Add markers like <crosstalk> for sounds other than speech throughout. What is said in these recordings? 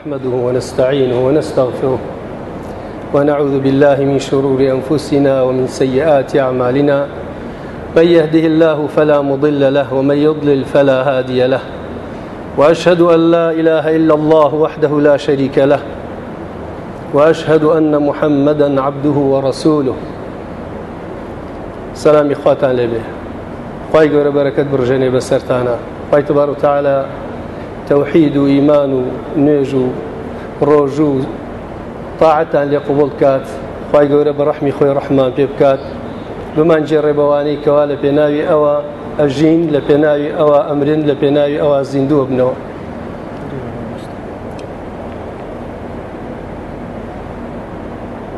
نحمده ونستعينه ونستغفره ونعوذ بالله من شرور أنفسنا ومن سيئات أعمالنا من يهده الله فلا مضل له ومن يضلل فلا هادي له وأشهد أن لا إله إلا الله وحده لا شريك له وأشهد أن محمدا عبده ورسوله سلام إخواتان لبه قاي قرى بركة برجاني بسرتانا قاي تبارو تعالى تەوحید و ئیمان و نوێژ و ڕۆژ و تاعتان لێ قوبڵ بکات خی گەورە بە ڕحمی خۆی ڕحمان پێ بکات بمانجێ ڕێبەوانی کەوا لە پێناوی ئەوە ئەژین لە پێناوی ئەوە ئەمرن لە پێناوی ئەوە زیندووە بنەوە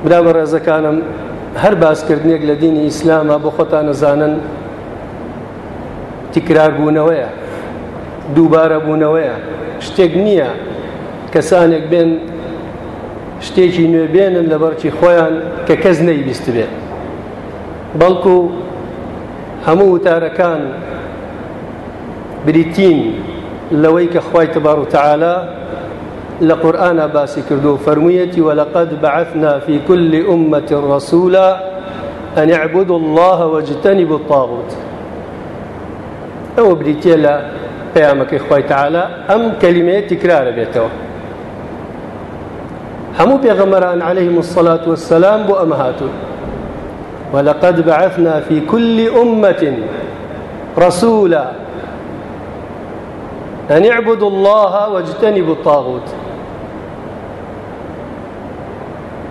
برا بە ڕێزەکانم هەر باسکردنێک لە دینی ئیسلامە بۆ خۆتان نەزانن تیکراگوونەوەیە دووبارە بوونەوەیە شتێک نییە کەسانێک بێن شتێکی نوێ بێنن لە بەرچی خۆیان کە کەس نەیبیست بێت بەڵکو هەموو وتارەکان بریتین لەوەی کە خی تبار و تعاالە لە قورآە باسی کردو و فەرموویەتی وەلقد بەعثنا في كل أمة رسولا أن اعبدوا الله واجتنبوا الطاغوت ئەوە بریتە لە پەیامەکەی خی تعاالە ئەم کەلیمەیە تکرارە بێتەوە هەموو پێغەمەران عليه مسلات وسلام بۆ ئەمە هاتوون ولقد بعثنا في كل أمة رسولا أن اعبدوا الله واجتنبوا الطاغوت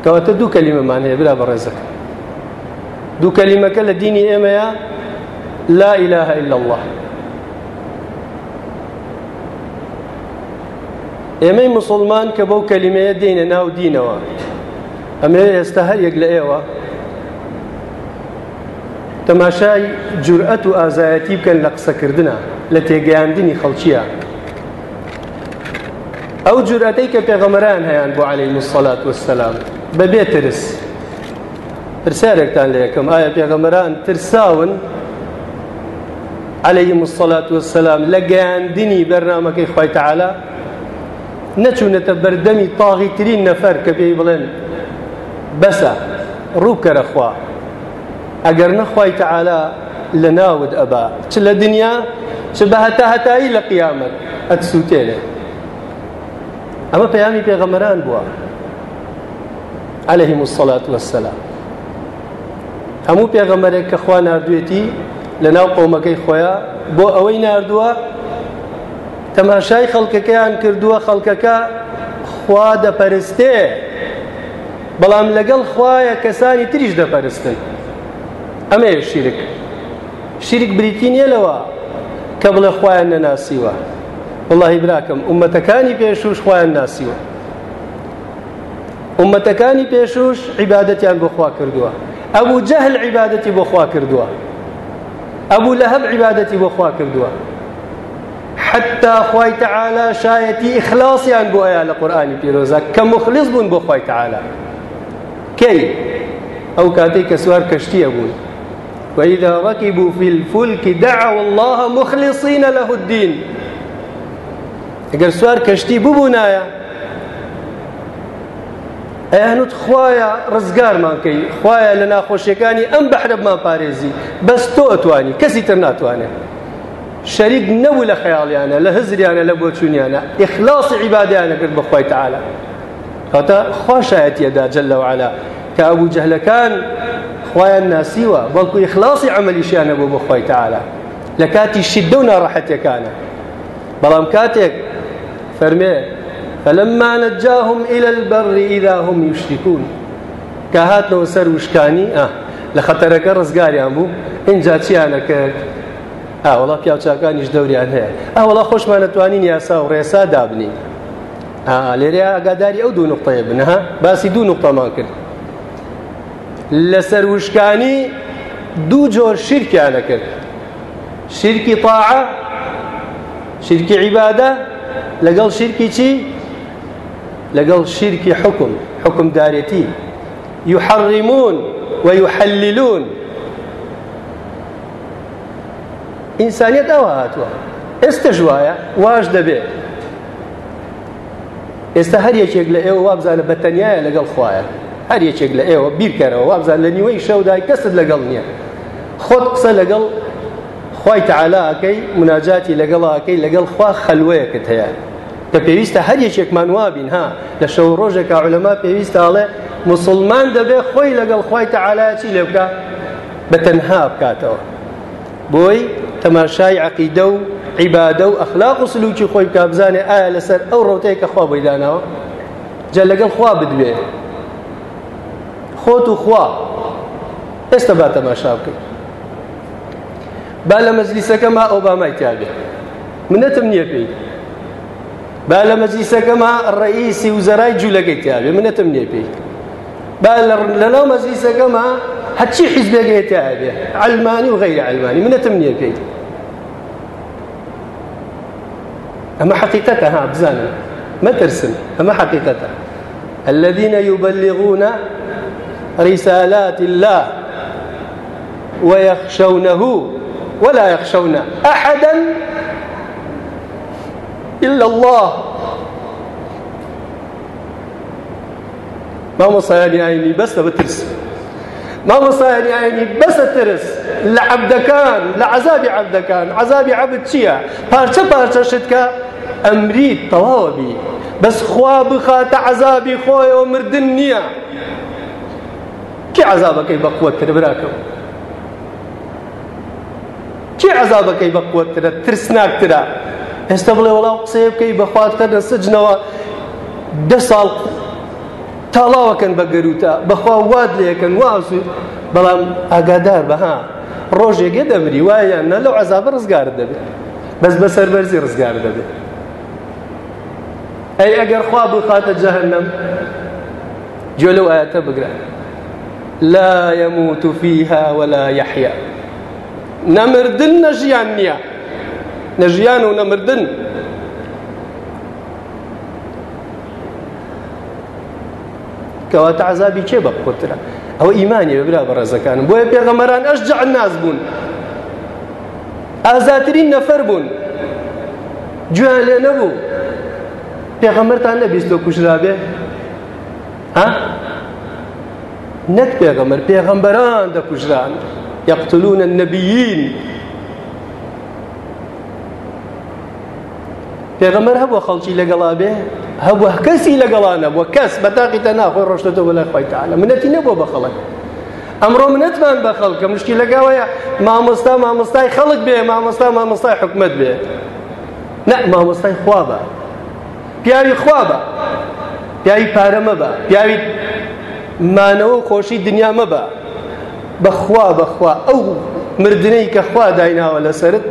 كواتا دو كلمة معنية بلا برزك دو كلمة كلا ديني إيميا لا إله إلا الله ئێمەی مسلمان کە بەو کەلیمەیە دێنە ناو دینەوە ئەمێ ئێستا هەر یەک لە ئێوە تەماشای جورئەت و ئازایەتی بکەن لە قسەکردە لە تێگەیاندنی خەڵکیە ئەو جورەتەی کە پێغەمەران هەیان بۆ عليهەی مسلات وسلام بەبێ ترس پرسیارێکتان لە یەکەم ئایا پێغەمەران ترساون عليهەی مسلات وسلام لە گەیاندنی بەرنمەکەی خۆیتەعاە نەچوونەتە بەردەمی تاغیترین نەفەر کە پێی بڵێن بەسە ڕووکەرەخوا ئەگەر نەخوای تەعالا لە ناود ئەبا چ لە دنیا چ بە هەتا هەتایی لە قیامەت ئەتسووتێنێ ئەمە پەیامی پێغەمەران بووە عليهلهی مسلات وەسەلا هەموو پێغەمەرێک کە خوا نردوێتی لە ناو قۆمەکەی خۆیان بۆ ئەوەی نردووە تەماشای خەڵکەکەیان کردووە خەڵکەکە خوا دەپەرستێ بەڵام لەگەڵ خوایە کەسانی تریش دەپەرستن ئەمەیە شیرک شیرک بریتی نیەلەوە کە بڵێ خۆیان نەناسیوە وڵی براکەم عومەتەکانی پێشوش خۆیان ناسیوە عومەتەکانی پێشوش عیباەتیان بۆخوا کردووە ئەبوو جەهل عیباەتی بۆخوا کردووە ئەبوو لەهب عیباەتی بۆخوا کردووە حتى خوای تعالا شایەتی ئیخلاسیان بۆ ئەیە لە قورآانی پیرۆزە کە مخلص بوون بۆ خوای تعالا کەی ئەو کاتێک کە سوار کەشتیە بوون وإذا ركبوا في الفلك دعوا الله مخلصين له الدين ئەگەر سوار کەشتی ببوونایە ئەهنوت خوایە ڕزگارمان کەی خوایە لە ناخۆشیەکانی ئەم بەحرەبمان پارێزی بەس تۆ ئەتوانی کەسی تر ناتوانێت شەریک نەبوو لە خەیاڵیانە لە هزریانە لە بۆچوونیانە ئیخلاصی عیبادیانە کرد بەخوای تعاالە کاتە خۆشایەتیەدا جەل لەوعالا کە ئەبوو جەهلەکان خۆیان ناسیوە بەڵکو ئیخلاصی ئەمەلیشیانە بوو بەخوای تعاالە لە کاتی شیددە و ناڕەحەتەکانە بەڵام کاتێک فەرمێ فلما نجاهم إلى البر إذا هم يشركون كهات لو سر وشكاني آه لخطرك رزقاري أمو إن جاتي أنا كرد هاوڵا پیاوچکانیش دەوریان هەیە ئەوڵا خۆشمان نتوانین یاسا و ڕێسا دابنی لێرێ ئاگاداری ئەو دوو نقطەیە بنەها باسی دوو نقطەمان کرد لە سەروشکانی دوو جۆر شیرکیانە کرد شیرکی تاعە شیرکی عیبادە لەگەڵ شیرکی چی لەگەڵ شیرکی حکم حکمدارەتی یحڕیمون ویحللون ئینسانیت ئەوە هاتووە ئێستا ژوایە واش دەبێت ئێستا هەر یەکێک لە ئێوە وابزانە بە تەنیایە لەگەڵ خوایە هەر یەکێک لە ئێوە بیرکەرەوە وابزان لە نیوەی شەودای کەست لەگەڵ نییە خۆت قسە لەگەڵ خی تعالاکەی مناجاتی لەگەڵاکەی لەگەڵ خوا خەلوەیەکت هەیە کە پێویستە هەر یەکێکمان وابین ها لە شەو ڕۆژێکا عولەما پێویستە ئاڵێ مسلمان دەبێ خۆی لەگەڵ خی تەعاالایکی لێ بکە بە تەنها بکاتەوە بۆی تەماشای عقیدە و عیبادە و ئەخلاق و سلوکی خۆی بکە بزانێ ئایا لەسەر ئەو ڕوتەیە کە خوا بەیداناوە جە لەگەڵ خوا بدوێ خۆت و خوا ئێستا با تەماشا بکەین با لە مەزلیسەکە ما ئۆبامای تیاگە منەتم نییە پێی با لە مەزلیسەکەما ڕئیسی وزەرای جوولەکەی تیاێ منەتم نییە پێی با لەناو مەزلیسەکەما هەچی حیزبێگەێتە هەبێ ئەلمانی و غەیرە ئەلمانی منەتم نییە پێی ئەمە حقیقەتە ها بزانن مەترسن ئەمە حقیقەتە الذين يبلغون رسالات الله ويخشونه ولا يخشون أحدا إلا الله ما مصياني عيني بس بترسم مامۆستا هەریایانی بەسە ترس لە عەبدەکان لە عەزابی عەبدەکان عەزابی عەبد چییە؟ پارچە پارچە شتکە ئەمری تەواوە بی بەس خوا بخاتە عەزابی خۆیەوە مردن نییە کی عەزابەکەی بە قووەتتر براکەم کی عەزابەکەی بە قووەتترە ترسناکترە هێستا بڵێ وەڵاو قسەیە بکەی بەخواتکە لە سجنەوە ده ساڵ تاڵاوەکەن بە گەروتە بەخوا واد لەکەن واسو بەڵام ئاگادار بەها ڕۆژێکێ دەبری وایە نە لەو عذاب ڕزگار دەبێت بەس بە سەربەرزی ڕزگار دەبێت ئەی ئەگەر خوا بخاتە جەهنم جوێ لەو ئاەتە بگرن لا يموت فيها ولا يحيا نەمردن نەژیان نییە نەژیان و نەمردن کەواتە عذابی کێ بە قوترە ئەوە ئیمانی بەبرا بە ڕێزەکانم بۆیە پێغەمەران ئەش جعل ناز بوون ئازاترین نەفەر بوون گوێیان لێ نەبوو پێغەمەرتان لە بیستۆ کوژرابێ ها نەک پێغەمەر پێغەمبەران دەکوژران یەقتلون النەبیین پێغەمەر هەبووە خەڵکی لەگەڵابێ هەبووە کەسی لەگەڵانە بووە کەس بەتاقی تا ناخۆی ڕۆشتەوە لە خۆیتانە منەتی نەبووە بە خەڵک ئەمڕۆ منەتمان بە خەڵکە مشکی لەگەڵەیە مامۆستا مامۆستای خەڵک بێ مامۆستا مامۆستای حکومت بێ نە مامۆستای خوابە پیاوی خوابە پیاوی پارە مەبە پیاوی مانەوە خۆشی دنیا مەبە بەخوا بەخوا ئەو مردنەی کە خوا دایناوە لەسرت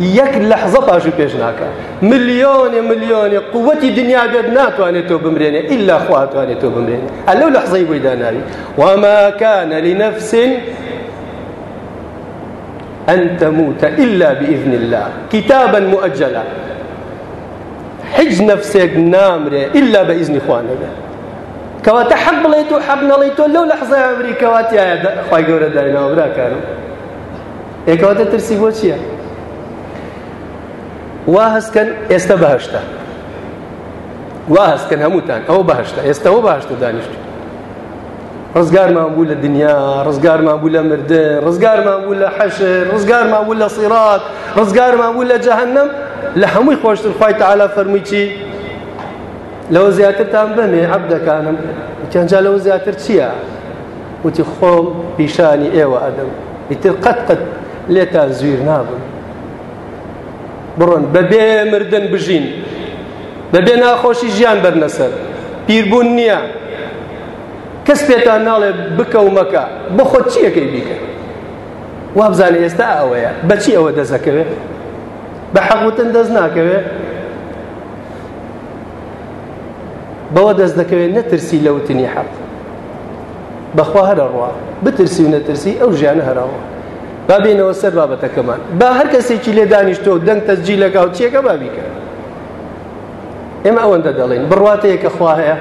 یەک لەحزە پاشوو پێش ناکە ملیۆنێ ملیۆنێ قوەتی دنیا بێت ناتوانێت تۆ بمرێنێ ئللا خواتوانێت تۆ بمرێنێ ئەلەو لەحزەی بۆی داناوی واماکانە لنەفسین أن تموت إلا بإذن الله كتابا مؤجلا حج نفسك نامرة إلا بإذن خوانك كواتا حق بليتو حق نليتو لو لحظة أمريكا واتيا خواهي قورة داينا وبرا كانوا إيه كواتا ترسي بوشيا وا هەستکەن ئێستا بەهشتا وا هەستکەن هەمووتان ئەوە بەهشتا ئێستاەوە باشتە دانیشت ڕزگارمان بوو لە دنیا ڕزگارمان بوو لە مردن ڕزگارمان بوو لە حەشر ڕزگارمان بوو لە سیرات ڕزگارمان بوو لە جەهنم لە هەمووی خۆشتر خی تعالا فەرمیچی لەوە زیاترتان بمێ عب دەکانم کەنجا لەوە زیاتر چییە؟ وتی خۆم پیشانی ئێوە ئەدەم ئیتر قەت قەت لێتان زویر نابم بڕۆن بەبێ مردن بژین بەبێ ناخۆشی ژیان بەرنەسەر پیربوون نییە کەس پێتان ناڵێ بکە و مەکە بۆ خۆت چیەکەی بیکە وابزانێ ئێستا ئەوەیە بەچی ئەوە دەزەکەوێت بە حەقوتن دەست ناکەوێت بەوە دەست دەکەوێت نەترسی لەوتنی حەق بەخوا هەرە ڕوا بترسی و نەترسی ئەو ژیانە هەراوە بابێنەوە سەر بابەتەکەمان با هەر کەسێکی لێ دانیشتۆ دەنگ تەجی لەگە و چیەکە بابیکە ئێمە ئەوەندە دەڵێن بڕاتەیە کە خوا هەیە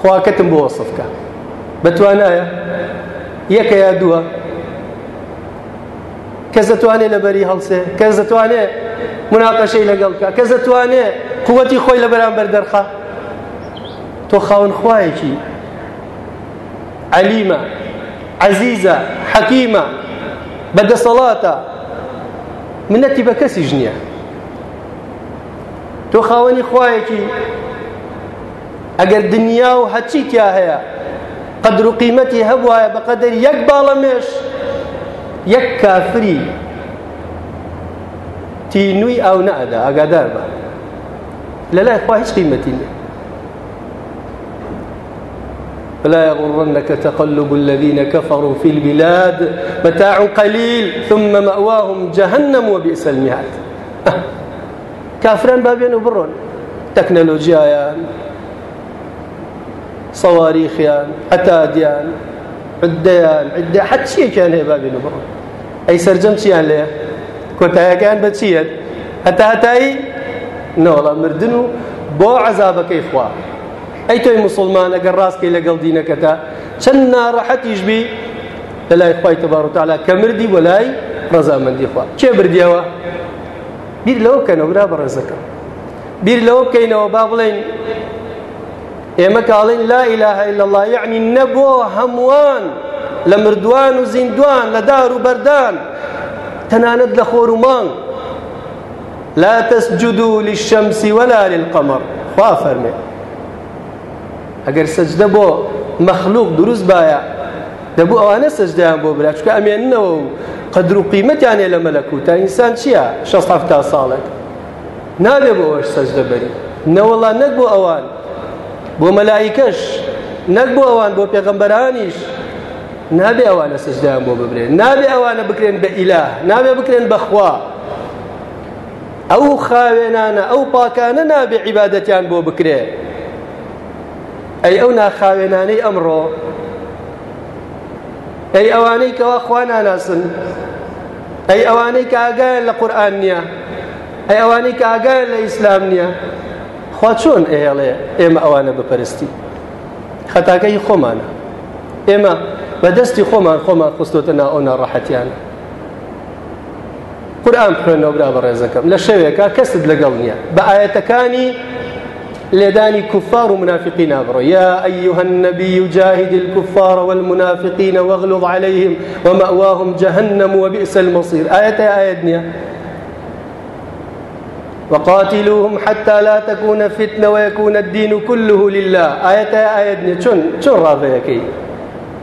خواکەتم بۆ وەسفکە بەتوانایە یەکە یا دووە کەس دەتوانێت لەبەری هەڵسێ کەس دەتوانێت مناقەشەی لەگەڵکە کەس دەتوانێت قوەتی خۆی لە بەرامبەر دەرخە تۆ خاون خوایەکی عەلیمە عەزیزە حەکیمە بەدەسەڵاتە منەتی بە کەسیش نییە تۆ خاوەنی خوایەکی ئەگەر دنیا و هەچی تیا هەیە قدر و قیمەتی هەبواە بە قەدەر یەک باڵەمێش یەک کافری تینووی ئەو نەئەدا ئاگادار بە لەلای خوا هیچ قیمەتی نیە فلا يغرنك تقلب الذين كفروا في البلاد متاع قليل ثم مأواهم جهنم وبئس المهاد كافرين بابين وبرون تكنولوجيا صواريخيان عتاديان عدەیان عدە حەت چیەکیان هەیە بابین بڕۆ ئەی سرجەم چیان لێ کۆتاییەکان بە چیت هەتا هەتایی نەوەڵە مردن و بۆ عەزابەکەی خوا ئەی تۆی مسلمان ئەگەر ڕاستکەی لەگەڵ دینەکەتا چەند ناڕەحەتیش بی لە لای خی تەبارڕتاالا کە مردی وە لای ڕزامەندی خوا کێ بردیەوە بیر لەوە کەنەورا بە ڕێزەکە بیر لەوە بکەینەوە با بڵێن ئێمە کاڵین لا ئیلاها إلا الله یعنی نەبووە هەمووان لە مردووان و زیندوان لە دار و بەردان تەنانەت لە خۆر و مانگ لا تسجدوا للشمس ولا للقمر خوا فەرمێت ئەگەر سەجدە بۆ مەخلوق دروست باە دەبوو ئەوانە سەجدایان بۆ برا چکە ئەمێننەوە و قدر و قیمەتیانێ لە مەلەکو تا ئینسان چییە 16 ساڵێک نابێ بۆ ئەوەش سەجدە بەری نەوەڵا نەک بۆ ئەوان بۆ مەلایکەش نەک بۆ ئەوان بۆ پێغەمبەرانیش نابێ ئەوانە سەجدایان بۆ ببرێن نابێ ئەوانە بکرێن بە ئیلا نابێ بکرێن بەخوا ئەو خاوێنانە ئەو پاکانە نابێ عیبادەتیان بۆ بکرێت ئەی ئەو ناخاوێنانەی ئەمڕۆ ئەی ئەوانەی کەوا خوا ناناسن ئەی ئەوانەی کە ئاگایان لە قورآن نییە ئەی ئەوانەی کە ئاگایان لە ئیسلام نییە خوا چۆن ئێڵێ ئێمە ئەوانە بپەرستی خەتاکەی خۆمانە ئێمە بەدەستی خۆمان خۆمان خستۆتە ناو ئەو ناڕەحەتیانە قورآن بخوێنەوە برا بە ڕێزەکەم لە شەوێکە کەست لەگەڵ نییە بە ئاەتەکانی لێدانی کوفار و منافقی نابڕۆ یا ئەیها النبي جاهد الكفار والمنافقين واغلظ عليهم ومأواهم جهنم وبئس المصير آية آية دنيا وقاتلوهم حتى لا تكون فتنة ويكون الدين كله لله آية آية دنيا شن شن راضيكي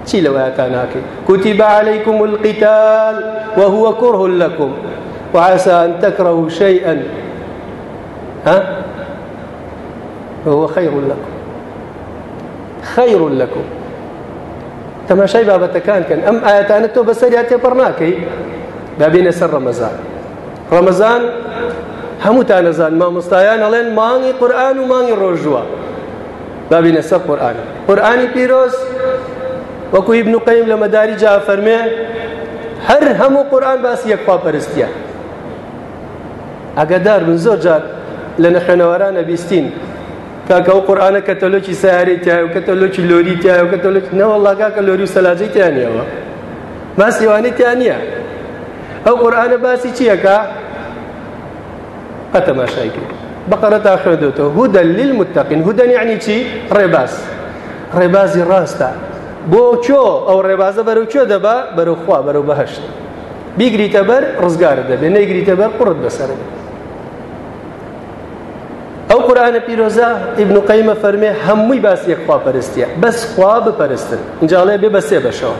چی لەوەیە تاناکەی كتب عليكم القتال وهو كره لكم وعسى أن تكرهوا شيئا ها فهو خير لكم خير لكم تەماشای بابەتەکان کەن ئەم ئاەتانە تۆ بەسەریان تێپەڕ ناکەی دابینە سەر ڕەمەزان ڕەمەزان هەمووتان نەزان مامۆستایان ئەڵێن مانگی قورآن و مانگی ڕۆژووە بابینە سەر قورآن قورآانی پیرۆز وەکو ابن قەیم لە مەداری جا فەرمێ هەر هەموو قورآن باسی یەکخواپەرستیە ئەگەدار بن زۆر جار لە نەخێنەوەرانە بیستین کاکە و قورآانە کەتەلۆکی سەیاری تایە و کەتەلۆکی لۆری تایە و کەتەلۆک نەوەڵا کاکە لۆری و سەلاجەی تیانیەوە ماسیوانەی تیان نییە ئەو قورآانە باسی چییەکە ئەتەماشای کرد بەقەرە تا خوێندوتەوە هودە لیل متتەقین هودەن یعنی چی ڕێباز ڕێبازی ڕاستە بۆ چۆ ئەو ڕێبازە بەرەو چۆ دەبا بەرەو خوا بەرەو بەهشت بیگریتە بەر ڕزگارە دەبێ نەیگریتە بەر قڕت بەسەر دەبێت ئەو قورآانە پیرۆزە ئبن و قەیمە فەرمێ هەمووی باسی یەکخوا پەرستیە بەس خوا بپەرستن اینجاڵێ بێ بەسێ بەشەوە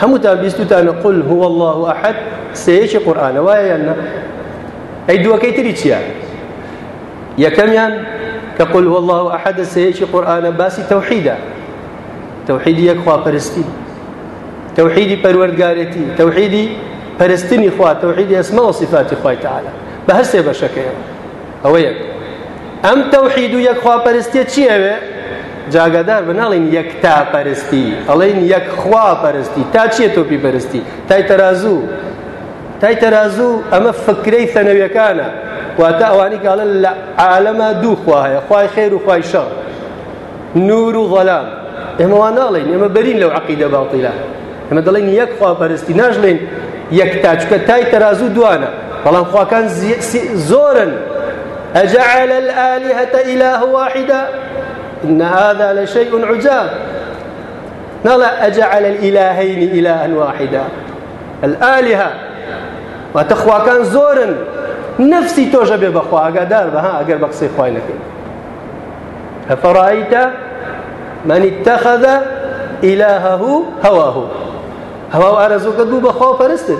هەمووتان بیستوتانە قل هو الله ئەحد سەیەکی قورآانە وایە یاننا ئەی دووەکەی تری چییە یەکەمیان کە قل هو الله ئەحد سەیەکی قورآانە باسی تەوحیدا تەوحیدی یەکخوا پەرستی تەوحیدی پەروەرگارەتی تەوحیدی پەرستنی خوا تەوحیدی ئەسمە و صفاتی خوای تعالی بە هەستێ بەشەکەیەوە ئەوە یەک ئەم تەوحید و یەکخواپەرستیە چی ئەوێ جاگادار بناڵین یەکتاپەرستی ئەڵین یەکخواپەرستی تا چیە تۆپی پەرستی تای تەرازوو تای تەرازوو ئەمە فکرەی سەنەویەکانە واتە ئەوانی کاڵە لە عالەمە دوو خوا هەیە خوای خێر و خوای شەڕ نور و غەلام ئێمەوان ناڵین ئێمە بەرین لەو عقیدە باڵتیلا ئەمە دەڵێن یەک خواپەرستی ناژڵێن یەک تاچکە تای تەرازوو دوانە بەڵام خواکان زۆرن أجعل الآلهة إله واحدا إن هذا لشيء عجاب نلا أجعل الإلهين إلها واحدا الآلهة وتخوا كان زورا نفسي توجب بخوا أقدر بها أقدر بقصي خوينك أفرأيت من اتخذ إلهه هواه هوا أرزوك دو بخوا فرستن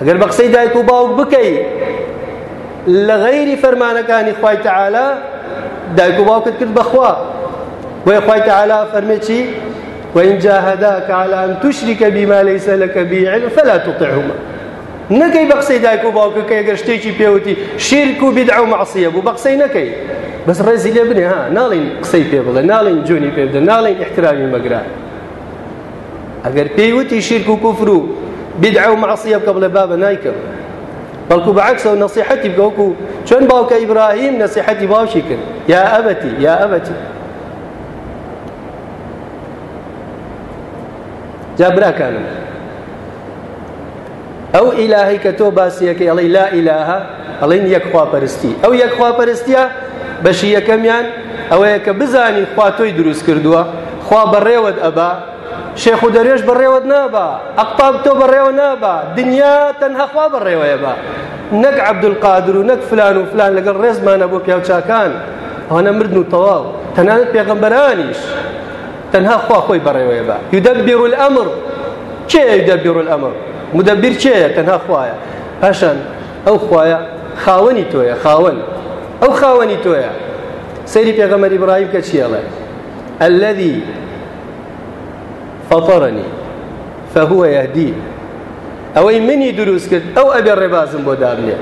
ئەگەر بە قسەی دایک و باوک بکەی لە غەیری فەرمانەکانی خوای تەعالا دایک و باوکت کرد بەخوا بۆیە خوای تەعالا فەرمێ چی وإن جاهداك على أن تشرك بما ليس لك به علم فلا تطعهما نەکەی بە قسەی دایک و باوکەکە ئەگەر شتێکی پێوتی شیرک و بیدع و معسیە بوو بە قسەی نەکەی بەس ڕێزی لێ بنێ ها ناڵین قسەی پێ بڵێ ناڵین جوونی پێ بدە ناڵین احترامی مەگرا ئەگەر پێیوتی شیرک و کوفر و بیدع و معسیە بکە بڵێ بابە نایکەم بەڵکو بەعکسە و نسیحەتی بگەوکو چۆن باوکە ئیبراهیم نسیحەتی باوشی کرد یا ئەبەتی یا ئەبەتی جا براکانم ئەو ئیلاهی کە تۆ باسیەکەی ئەڵی لا ئیلاها ئەڵین یەکخواپەرستی ئەو یەکخواپەرستیە بەشی یەکەمیان ئەوەیە کە بزانی خوا تۆی دروست کردووە خوا بەڕێوت ئەبا شێخ و دەرێژ بەڕێوەت نابا ئەقپاب تۆ بەڕێوە نابا دنیا تەنهاخوا بەڕێوەیە بە نەک عەبدولقادر و نەک فلان و فلان لەگەڵ ڕێزمانە بۆ پیاوچاکان ئەوانە مردن و تەواو تەنانەت پێغەمبەرانیش تەنها خوا خۆی بەڕێوەیە بە یودەبیر الأمر کێ یودەبیر الأمر مدەبیر کێیە تەنها خوایە پاشان ئەو خوایە خاوەنی تۆیە خاوەن ئەو خاوەنی تۆیە سەیری پێغەمەری براهیم کە چیەڵێ الذي فطرني فهو يهدي ئەوەی منی دروست کرد ئەو ئەبێ ڕێبازم بۆ دابنێ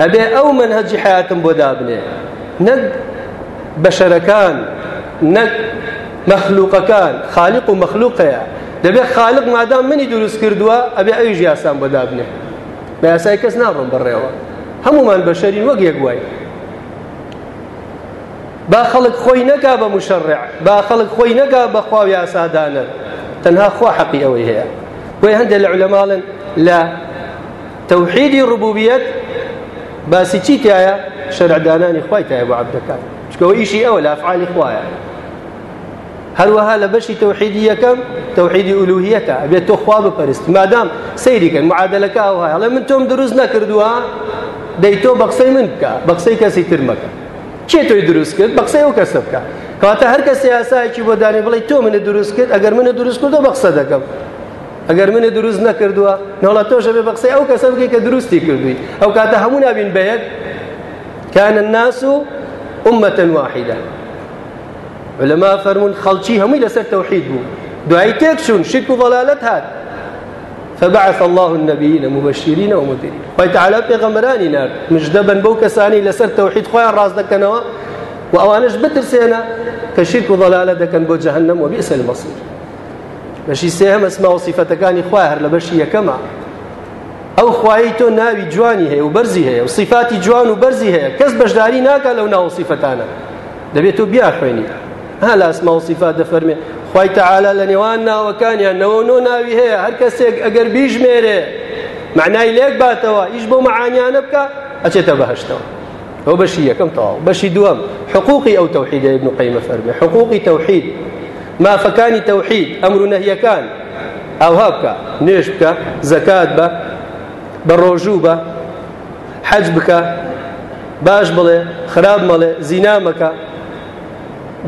ئەبێ ئەو من هەجی حیاتم بۆ دابنێ نەک بەشەرەکان نەک مەخلوقەکان خاالق و مەخلوقەیە دەبێ خاالق مادام منی دروست کردووە ئەبێ ئەوی یاسان بۆ دابنێ بە یاسای کەس ناڕم بڕێەوە هەمومان بەشەرین وەک یەک وای با خەڵک خۆی نەگا بە مشەڕع با خەڵک خۆی نەگا بەخواو یاسادانە تەنها خوا حەقی ئەوەی هەیە بۆی هەندێک لە علەماڵن لە تەوحیدی ڕبوبیەت باسی چی تایە شەرعدانانی خوای تایە بۆ عەبدەکان چکەوە ئیشی ئەوە لە ئەفعالی خوایە هەروەها لە بەشی تەوحیدی یەکەم تەوحیدی ئولوهیەتە ئەبێت تۆ خوا بپەرست مادام سەیریکەن معادلەکە ئەو هەیە ئەڵێ من تۆم دروست نەکردووە دەی تۆ بە قسەی من بکە بە قسەی کەسی تر مەکە چێ تۆی دروست کرد بە قسەی ئەو کەسە بکە کاتە هەر کەس یاسایکی بۆ دانی بڵی تۆ منە دروست کرد ئەگەر منە دروست کردو بەقسە دەکەم ئەگەر منە دروست نەکردووە نەڵە تۆشە بێ بەقسەی ئەو کەسە بکەی کە دروستی کردووی ئەو کاتە هەموو نابین بەیەک كان الناس أمة واحدة علماء فرمون خلشي همي لسر توحيد بو دعي تكشون شرك ضلالت هاد فبعث الله النبيين مبشرين ومنذرين خوي تعالى بيغمراني نار مجدبا بو كساني لسر توحيد خويا راس دكنوا وأوانش بترسينا كشرك وضلالة دكن بو جهنم وبئس المصير بەشی سێهم ئەسما و سیفەتەکانی خوای هەر لە بەشی یەکەمە ئەو خوایی تۆ ناوی جوانی هەیە و بەرزی هەیە و سیفاتی جوان و بەرزی هەیە کەس بەشداری ناکە لەو ناو سیفەتانە دەبێت و بیا خوێنی ها لە ئەسما و سیفات دەفەرمێ خوای تەعالا لە نێوان ناوەکانیان نەوەنۆ ناوی هەیە هەر کەسێک ئەگەر بیژمێرێ معنای لێک باتەوە ئیش بۆ مەعانیانە بکە ئەچێتە بەهشتەوە ئەو بەشی یەکەم تەواو بەشی دووەم حقوقی ئەو تەوحید ابن قەیمە فەرمێ حقوقی تەوحید مافەکانی تەوحید ئەمر و نەهیەکان ئەوها بکە نوێش بکە زەکات بە بە ڕۆژوو بە حەج بکە باش بڵێ خراب مەڵێ زینا مەکە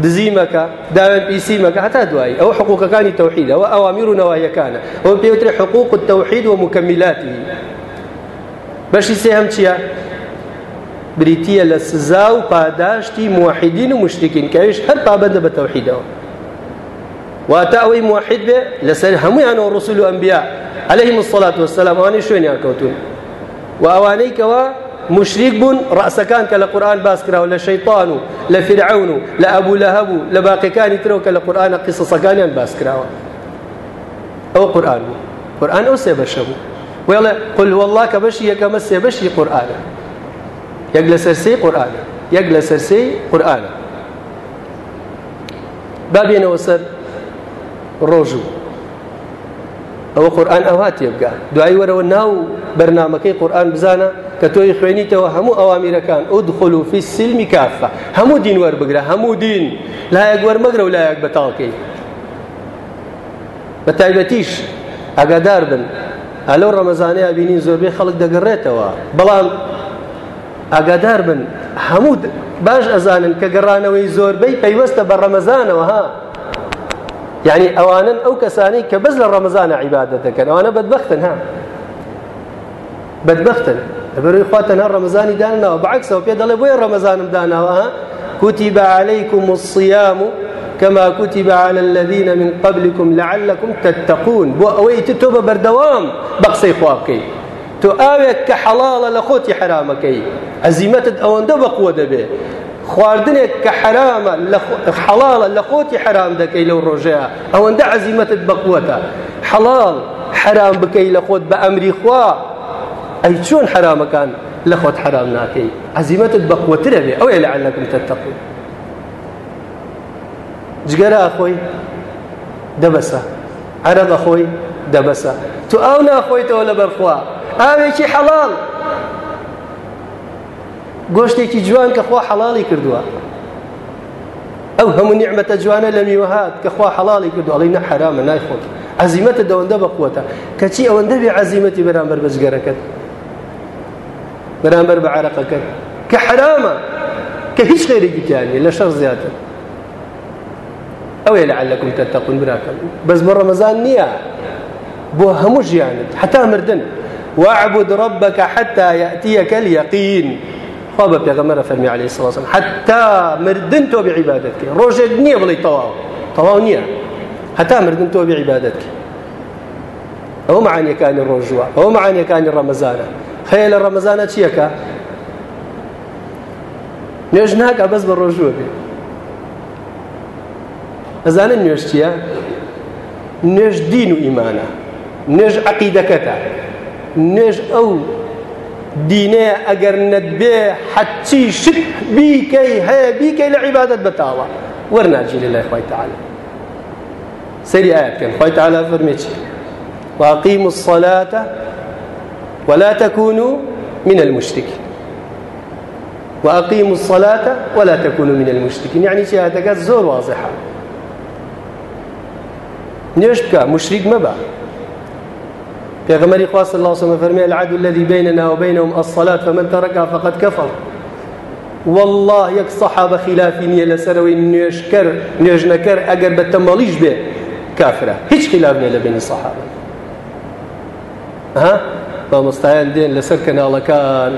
دزی مەکە داوێن پیسی مەکە هەتا دوایی ئەو حقوقەکانی تەوحید ئەوە ئەوامیر و نەواییەکانە ئەو پێوترێ حقوق التەوحید و مکملاتی بەشی سێ هەم چییە بریتە لە سزا و پاداشتی موحیدین و مشتین کەویش هەر پابندە بە تەوحیدەوە واتە ئەوەی موحید بێ لەسەر هەمویانەوە ڕسول و ئەمبیا عليهلەی مسڵات وسلامانی شوێنیان کەوتون و ئەوانەیکەوە مشریک بوون ڕاستەکان کە لە قورآان باس کراوە لە شەیطان و لە فرعون و لە ئەبوو لە هەبوو لە باقیەکانی ترەوە کە لە قورآانە قسەسەکانیان باس کراوە ئەو قورآان بوو قورآان ئەو سێبەشە بوو وێڵێ قل والله کە بەشی یەکەمە سێبەشی قورآانە یەک لە سەرسی قورآە یەک لە سەرسی قورآە بابێنەوە سەر ڕۆژوو ئەوە قورآن ئەوها تێبگە دوایی وەرەوە ناو بەرنمەکەی قورآن بزانە کە تۆی خوێنیتەوە هەموو ئەوامیرەکان ئۆدخلوفی سلمی کافە هەموو دین وەربگرە هەموو دین لایەک وەرمەگرە و لایەک بەتاڵکەی بە تایبەتیش ئەگادار بن ئەلەو ڕەمەزانەیە بینین زۆربەی خەڵک دەگەڕێتەوە بەڵام ئاگادار بن هەموو باش ئەزانن کە گەڕانەوەی زۆربەی پەیوەستە بە ڕەمەزانەوە ها یعنی ئەوانن ئەو کەسانی کە بەس لە ڕەمەزانە عیباەتەکەن ئەوانە بەدبختن ها بەدبختن بەبەروی خواتەنها ڕەمەزانی داناوە بەعکسەوە پێ دەڵێ بۆی ڕەمەزانم داناوە كتب عليكم الصيام كما كتب على الذين من قبلكم لعلكم تتقون بو ئەوەی تۆ بە بەردەوام بەقسەی خوابکەیت تۆ ئاوێک کە حەڵاڵە لە خۆتی حرامەکەی عزیمەتت ئەوەندە بەقوە دەبێ خواردنێک کە حرامە حەڵاڵە لە خۆتی حرام دەکەی لەو ڕۆژەیە ئەوەندە عزیمەتت بەقوەتە حەڵاڵ حرام بکەی لە خۆت بە ئەمری خوا ئەی چۆن حرامەکان لە خۆت حرام ناکەی عزیمەتت بەقوەترە بێ ئەوەیە لەعلەکم تتەقی جگەرە خۆی دەبەسە عەرەقە خۆی دەبەسە تو ئەو ناخۆیتەوە لەبەرخوا ئاوێکی حەڵال گۆشتێکی جوان کە خوا حەڵالی کردووە ئەو هەموو نیعممەتە جوانە لە میوەهات کە خوا حەڵالی کردو ئەڵی نە حرامە نایخۆت عزیمەتە دەوەندە بەقوتە کەچی ئەوەندە بێ عزیمەتی بەرامبەر بەجگەرەکەت بەرامبەر بە عراقەکەت کە حرامە کە هیچ خێرێکی تیانە لە شەر زیاتر ئەوەیە لەعلەکم تەتەقون براکەم بەس بە ڕەمەزان نییە بۆ هەموو ژیانت حتا مردن وعبد ربك حتى يأتيك اليقين خواب پیغمبر فرمی علیه الصلاه والسلام حتى مردن تو بعبادتك روج الدنيا بلی طواو طواو نيه حتى مردن تو بعبادتك او معانی كان الرجوع او معانی كان الرمزانه خیل الرمزانه چیکا نوێژ ناکە بەس بە ڕۆژوە بێ ئەزانن نوێژ چییە؟ نوێژ دین و ئیمانە نوێژ عقیدەکەتە نوێژ ئەو دینێ ئەگەر نەتبێ حەچی شک بیکەی هەیە بیکەی لە عیبادت بەتاوە وەرناجی لە لای خی تعاالە سەری ئاەکەن خی تعالا فەرمێکی واقیم الصلاتە ولا تكونوا من المشركين وأقيموا الصلاة ولا تكونوا من المشركين يعني شهادة زور واضحة نيش بك مشرك مبا پێغمەری خوا صلی الله علیه وسلم فرمی العدل الذي بيننا وبينهم الصلاة فمن تركها فقد كفر والله یەک سەحابە خلافی نییە لەسەرەوەی نوێشکەر نوێژنەکەر ئەگەر بە تەمەڵیش بێ کافرە هیچ خلاف نیە لە بینی سەحابە ها مامۆستایان دێن لەسەر کەناڵەکان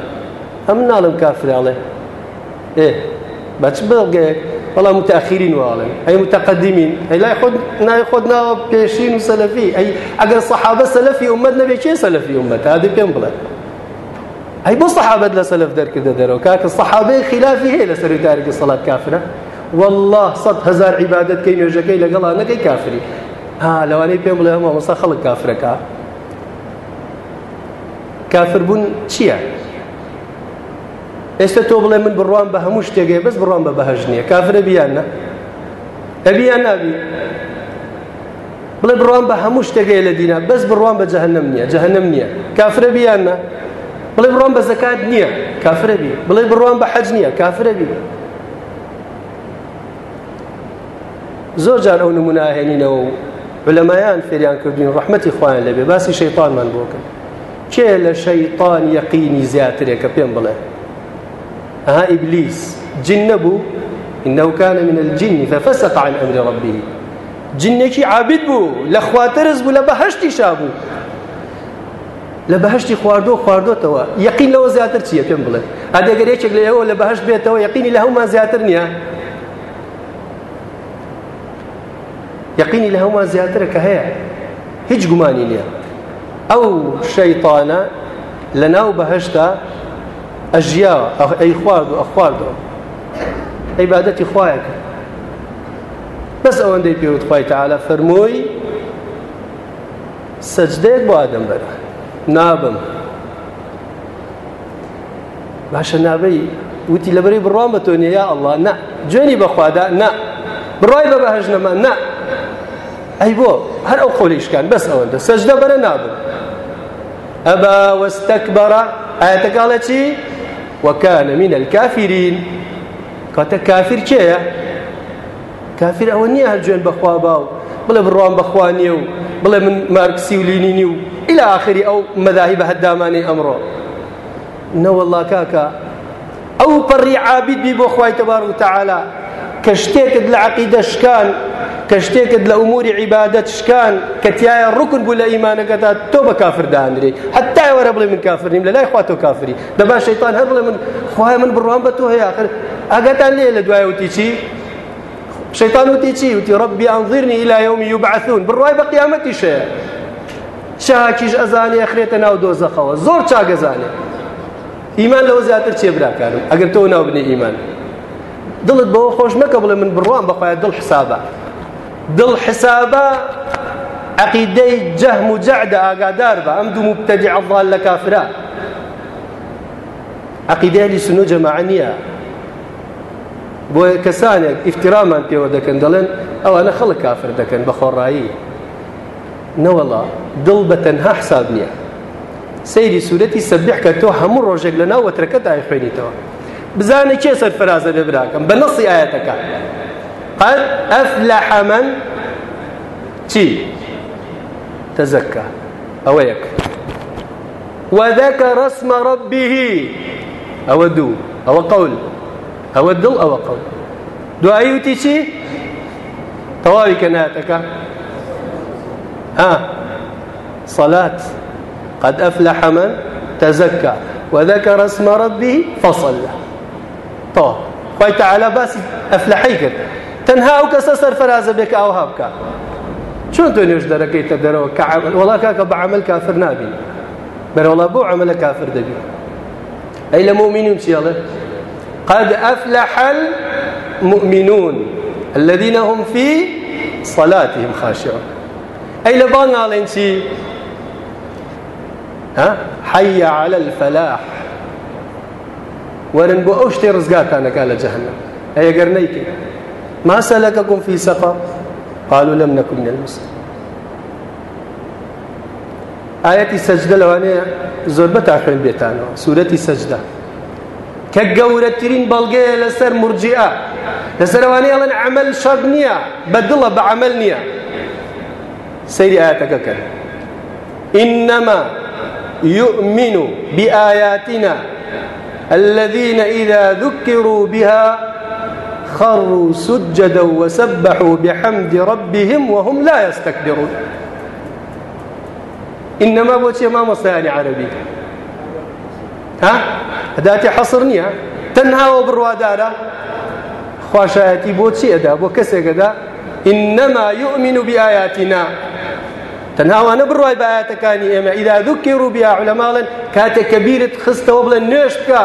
ئەم ناڵم کافراڵێ ئێ بەچ بەڵگەیەک والله متأخرين والله أي متقدمين أي لا يخد نا يخدنا بيشين وسلفي أي أجر صحابة سلفي أمتنا بيشين سلفي أمت هذه كم بلا أي بو صحابة لا سلف در كده درو كاك الصحابة خلافي هي لسر تارك الصلاة كافرة والله صد هزار عبادة كي نوجكي لقال أنا كي كافري ها لو أنا بيم بلا هم وصل خلق كافرة كا كافر بون شيا ئێستا تۆ بڵێ من بڕوان بە هەموو شتێکێ بەس بڕوان بە بەهەژ نییە کافرە بیان نە ئەبییان نابی بڵێ بڕوان بە هەموو شتێکەیە لە دینا بەس بڕوان بە جەهنم نییە جەهنم نییە کافرە بیان نە بڵێ بڕوان بە زەکات نییە کافرە بی بڵێ بڕوان بە حەج نییە کافرە بی زۆر جار ئەو نموناهێنینەوە و بلەمایان فێریان کردین ڕحمەتی خۆیان لەبێ باسی شەیطانمان بۆکە کێ لە شەیطان یەقینی زیاترێکە پێم بڵێ ها إبليس جن بو إنه كان من الجن ففسق عن أمر ربه جنێکی عابد بوو لە خواتەرز بوو لە بەهشتی شابوو لە بەهشتی خواردۆ خواردۆتەوە یقین لەوە زیاتر چییە پێم بڵێ ئەدەگەرێکێک لە ئێوە لە بەهشت بێتەوە یقینی لە هەومان زیاتر نییە یقینی لە هەومان زیاترە کە هەیە هیچ گومانی نییە ئەو شەیتانە لە ناو بەهشتا ئەژیاوە ئەی خوارد و ئەخواردەوە عیبادەتی خوایەکە بەس ئەوەندەی پێوت خی تعاالە فەرمۆی سەجدەیەک بۆ ئادەم بەر نابم باشە نابەی وتی لەبەری بڕام بە تۆنیە یا ئەله نە جوێنی بەخوادا نە بڕای بە بەهژ نەمە نە ئەی بۆ هەر ئەو خۆلیشکان بەس ئەوەندە سەجدە بەرە نابم ئەبا وەستەک بەڕە ئاەتەکاڵە چی؟ وەکانە منە الكافرین کاتە کافر کێیە؟ کافر ئەوە نییە هەرگوێن بەخوا باو بڵێ بڕوان بەخوانیە و بڵێ من مارکسی و لینینی و إلى آخری ئەو مەداهی بە هەدامانی ئەمڕۆ نەوەله کاکە ئەو پەڕی عابید بی بۆ خوای تەبار و تەعالا کە شتێکت لە عقیدەشکان کە شتێکت لە ئوموری عیبادەت شکان کە تایە ڕکن بوو لە ئیمانەکەدا تۆ بە کافردانری حتا وەرە بڵێ من کافرنیم لە لای خوا تۆ کافری دەبا شەیتان هەر بڵێ من خوای من بڕوان بە تۆ هەیە آخر ئەگەتان لێ لە دوای وتی چی شەیتان وتی چی وتی ڕبی ئەنظرنی إلى يوم يبعثون بڕوای بە قیامەتی شەیە چاکیش ئەزانێ ئەخرێتە ناو دۆزەخەوە زۆر چاگەزانێ ئیمان لەوە زیاتر چێ براکانم ئەگەر تۆ ناو بنێ ئیمان دڵت بەوە خۆش مەکە بڵێ من بڕوان بەخوای دڵ حسابە دڵ حسابە عقیدەی جەهم و جەعدە ئاگادار بە ئەم دوو مبتەدی عەڵڵال لە کافرە عقیدەی ئەهلی سنە جەماعە نییە بۆ کەسانێک ئیفترامان پێوە دەکەن دەڵێن ئەوانە خەڵک کافر دەکەن بە خۆڕایی نەوەڵا دڵ بە تەنها حساب نییە سەیری سوورەتی سەبیح کە تۆ هەموو ڕۆژێک لە ناو وەترەکە دای خوێنیتەوە بزانە کێ سەرفرازە لێ براکەم بە نەسی ئاەتەکە قد أفلح من تي تزكى أويك وذكر اسم ربه أو دو أو قول أو الدل أو قول دو أيوتي تي طوالي كناتك ها صلاة قد أفلح من تزكى وذكر اسم ربه فصلى طوال خوي تعالى باس أفلحيك تەنها ئەو کەسە سەرفەرازە بێک ئاوها بکە چۆن تۆ نوێژ دەرەکەیتە دەرەوە کە وڵا کاکە بە عمل کافر نابین بەرەوڵا بۆ عملە کافر دەبی ئەی لە مؤمنین چیڵێ قد أفلح المؤمنون الذين هم في صلاتهم خاشعون أي لبان على انتي ها حي على الفلاح ورن بو أوشتي رزقاك أنا قال جهنم أي قرنيكي ما سلككم في سقر قالوا لم نكن من المسلمين ئاەتی سەجدە لەوانەیە زۆربە تاخوێن بێتانەوە سوورەتی سەجدا کە گەورەترین بەڵگەیە لەسەر مرجئە لەسەر ئەوانەیە ئەڵێن عمل شەڕ نییە بەدڵە بە عمل نییە سەیری ئاەتەکە کرد إنما يؤمن بآياتنا الذين إذا ذكروا بها خروا سجدا وسبحوا بحمد ربهم وهم لا يستكبرون إنما بوتي ما مصاني عربي ها هداتي حصرنية تنها وبروادارة خواشاتي بوتي أدا بوكسك أدا إنما يؤمن بآياتنا تەنها ئەوانە بڕای بەایەتەکانی ئێمە ئیدا دوکێ ڕووبیا علەماڵن کاتێک کەبیرت خستەوە بڵێن نوێش بکە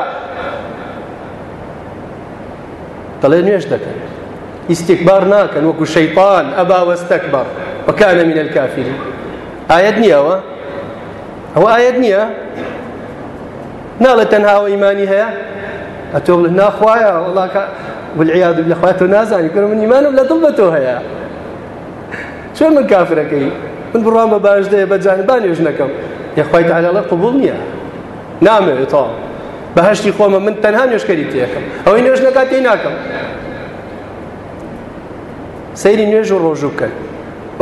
دەڵێ نوێش دەکەن ئیسیکبار ناکەن وەکو شەیطان ئەبا وەستەکبار وەکانە منە کافری ئاەت نییەوە ئەوە ئاەت نییە ناڵێت تەنهاوە ئیمانی هەیە ئە تۆ بڵێ ناخوایە وڵاکە والعیاد بالله تۆ نازانی کە من ایمانم لە دڵ بە تۆ هەیە چۆن من کافرەکەی من بڕوان بە باشدەیە بە جانبانیێژ نەکەم یخوای تعالی قبول نییە نامێت تاڵ بەهشتی خۆمە من تەنها نوێشکەری تێەکەم ئەوەی نوێژ نەکات تێ ناکەم سەیری نوێژ و ڕۆژوو بکەن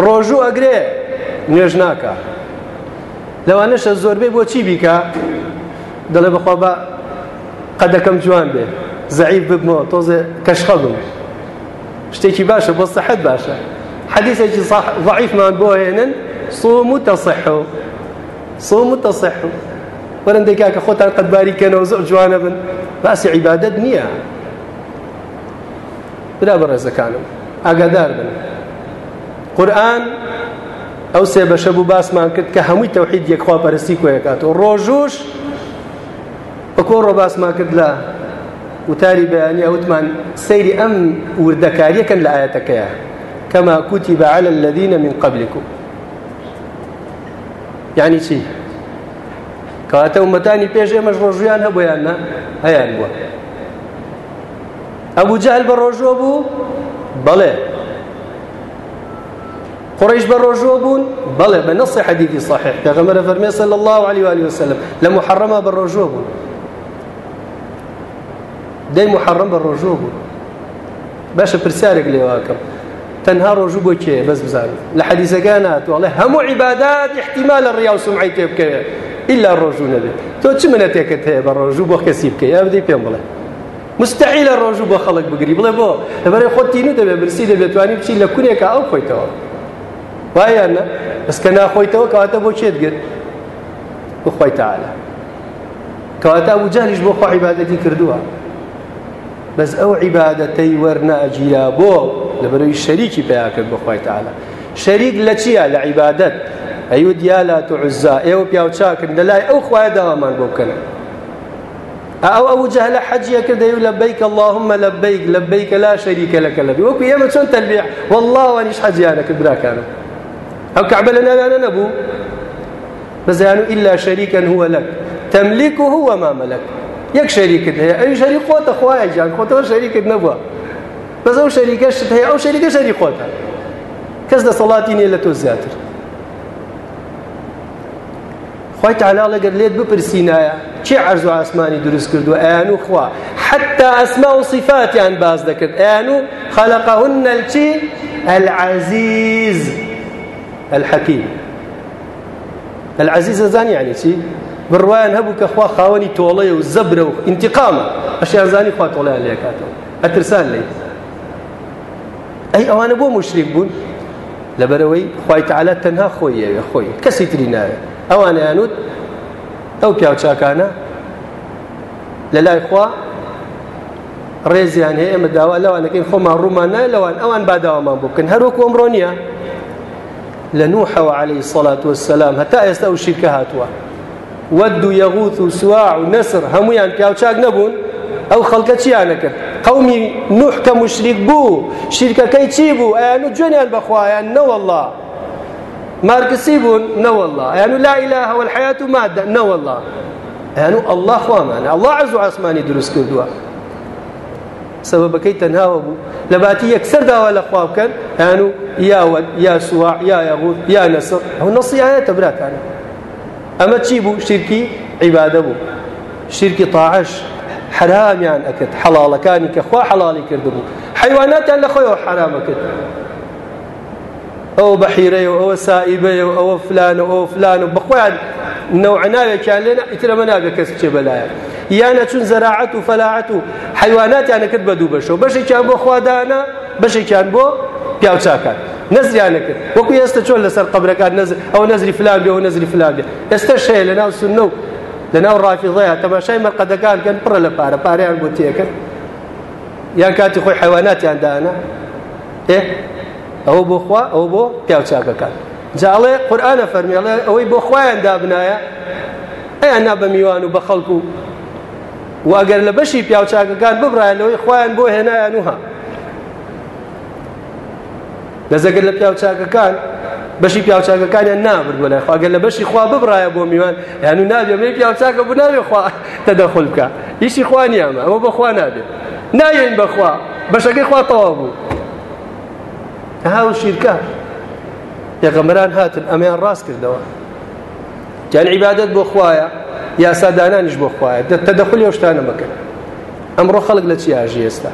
ڕۆژوو ئەگرێ نوێژ ناکە لەوانەشە زۆربەی بۆچی بیکە دەڵێ بخوا بە قەدەکەم جوان بێ زعیب ببمەوە تۆزێ کەشخە بم شتێکی باشە بۆ سەحەت باشە حەدیثێکی ضعیفمان بۆ هێنن صوم تصح صوم تصح وەرەندێکا کە خۆتان قەتباری کەنەوە زۆر جوانە بن باسی عیبادت نییە برا بەڕێزەکانم ئاگادار بن قورآن ئەو سێ بەشە بوو باسمان کرد کە هەمووی تەوحید یەکخوا پەرستی کۆیەکاتەوە ڕۆژوش بە کۆڕۆ باسمان کرد لە وتاری بەیانی ئەوتمان سەیری ئەم وردەکاریەکەن لە ئاەتەکەیە کەما کوتی بەعالە الذيینە من قبلكم یعنی چی؟ کەواتە ومەتانی پێش ئێمەش ڕۆژویان هەبیان نە هەیان بووە ئەبوو جاهل بە ڕۆژۆ بوو بەڵێ قريش بالرجوبون بلى بنص حديثي صحيح كغمر فرمي صلى الله عليه وآله وسلم لمحرمة بالرجوبون دي محرم بالرجوبون باش برسالك لي واكم تنها رجوبو كي بس بزاني لحديثة كانت والله هم عبادات احتمال الرياء وسمعي تبكي ئللا ڕۆژوو نەبێت تۆ چ منەتێکت هەیە بە ڕۆژوو بۆ کەسی بکە یا بدەی پێم بڵێ مستعی لە ڕۆژوو بۆ خەڵک بگری بڵێ بۆ لەبەرەی خۆتینە دەبێت برسی دەبێتوانی بچی لە کوونێکە ئەو خۆیتەوە وایە نە بەسکە ناخۆیتەوە کەواتە بۆ چێت گرت بخۆی تاالە کەواتە وجانیش بۆ خۆ عیباەتی کردووە بەس ئەو عیباەتەی وەرناجیرا بۆ لەبەرەوەی شەریکی پیا کرد بۆ خۆی تاالە شەریک لە چییە لە عیبادەت ئەیود یا لات و عزا ئێوە پیاوچاکرد لەلای ئەو خوایە داوامان بۆ بکەن ئەو ئەو جە لە حەجیە کردەی لە بیکە اللهمە لە بیک لە بیکە لا شەریکە لەکە لەبی وەکو ئێمە چۆن تەلبیع واللهوانیش حەجیانە کرد براکانم ئەو کەعبە لە نەلانە نەبوو بەزیان و ئللا شەریکەن هوە لەک تەملیک و هوە مامەلەک یەک شەریکت هەیە ئەوی شەری خۆتە خوایە جان خۆتەوە شەریکت نەبووە بەس ئەو شەریکەشت هەیە ئەو شەریکە شەری خۆتە کەس دە سەڵاتی نیە لە تۆ زیاتر خی تعالا لەگەر لێت بپرسینایە چی عرض و ئاسمانی دروست کردو ئەیان و خوا حتا ئەسما و صفاتیان باز دەکرد ئەیان و خەلقهن الچی العزیز الحەکیم العزیز زانی یعنی چی بڕوایان هەبوو کە خوا خاوەنی تۆڵەیە و زەبرە و انتقامە ئەشیان زانی خوا تۆڵیان لێکاتەوە ئەترسان لێ ئەی ئەوانە بۆ مشریک بوون لەبەرەوەی خی تعالا تەنها خۆی خۆی کەسی تری نایە ئەوانیانوت ئەو پیاوچاکانە لە لای خوا ڕێزیان هەیە ئێمە داوا لەوانەکەین خۆمان ڕوومان نای لەوان ئەوان باداوامان بکەن هەروەک ئۆمڕۆ نیە لە نوحەوە عليهەی سەڵات وسلام هەتا ئێستا ئەو شیرکە هاتووە ود و یەغوت و سووا و نەسر هەمویان پیاوچاک نەبوون ئەو خەڵکە چیانەکرد قومی نوح کە مشریک بوو شیرکەکەی چی بوو ئایان و جوێنیان بەخوایان نەوەله مارکسی بوون نەوەله یانو لا ئیلا هەوە حیات و مادە نەوەله یانو ئەله خوامانە ئەله عز و ئاسمانی دروست کردووە سببەکەی تەنهاوە بوو لە باتی یەکسەر داوا لە خوا بکەن یانو یاوەل یا سووا یا یاغوت یا نەسر ئەو نەسیایەتە براکانە ئەمە چی بوو شرکی عیبادە بوو شرکی تاعش حرامیان ئەکرد حەڵاڵەکانی کە خوا حەڵالی کردبوو حیواناتیان لە خۆیەوە حرامە کرد ئەوە بەحیرەیە و ئەوە سائیبەیە و ئەوە فلان و ئەوە فلان و بەخۆیان نەوعناوێکیان لێنە ئیترە بە نابێت کەس بچێ بەلایە یانە چون زەراعەت و فەلاعەت و حیواناتیانە کرد بە دوو بەشەوە بەشێکیان بۆ خوادانە بەشێکیان بە بۆ پیاوچاکان نزریانە کرد وەکو ئێستا چۆن لەسەر قبرەکان ئەو نزری فلان بێ و نزری فلان بێ ئێستا شەیە لە ناو سنە و لە ناو ڕافیڵەیە تەماشای مەرقەدەکان کەن پڕە لە پارە پارەیان بۆ تێەکەن یان کاتی خۆی حیواناتیان دانا ئەوە بۆ خوا ئەو بۆ پیاوچاکەکان جاڵێ قورآە فەرمیڵێ ئەوەی بۆ خۆیان دابنایە ئەیان نا بە میوان و بە خەڵکو واگەر لە بەشی پیاوچاکەکان ببرایەنەوەی خۆیان بۆ هێنایان وها لە زەگەر لە پیاوچاکەکان بەشی پیاوچاکەکانیان نابردوە لای خواگەر لە بەشی خوا ببرایە بۆ میوان یان و نابێ مەی پیاوچاکە بوو ناوێ خوا <laughs> تەدەخل بکە ئیشی خوانیامە ئەوە بەخوا نابێت نایەن بەخوا بەشەکەی خوا تەوا بوو هاو شیرکە پێغەمەران هاتن ئەمەیان ڕاست کردەوە جان عیبادت بۆ خوایە یاسادانانیش بۆ خوایە تەدەخلی هێشتانە مەکەن ئەمڕۆ خەڵک لە چی ئاژی ئێستا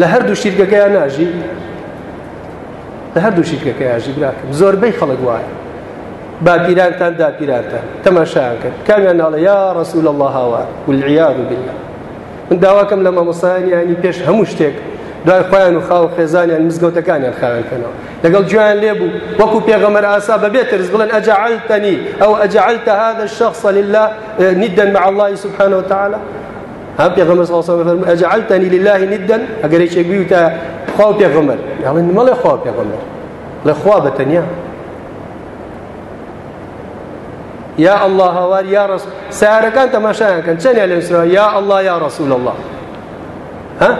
لە هەردوو شیرگەکەیان ناژی لە هەردوو شیرگەکە یاژی براکەم زۆربەی خەڵک وایە باپیرانتان داپیرانتان تەماشایان کرد کامیان ناڵێ یا ڕسول الله هاوار والعیاذ بالله من داواکەم لە مەمەسایانیانی پێش هەموو شتێک دوای خۆیان و خاڵ خێزانیان مزگەوتەکانیان خاوێنکەنەوە لەگەڵ جویان لێبوو وەکو پێغەمەر ئاسا بەبێت ترس بڵێن ئەجعلتنی ئەو ئەجعلت هذا الشخص لله ندا مع الله سبحانه وتعالى هم پێغەمبەر صلی الله عليه وسلم ئەجعلتنی لله ندا ئەگەر هیچێک بیوی تا خوا پێغەمبەر یاڵێن مەڵێ خوا پێغەمبەر لە خوا بەتەنیا یا الله هەوار یا ڕس سارەکان تەماشایان کەن چەندیان لێ یا الله یا رسول الله ها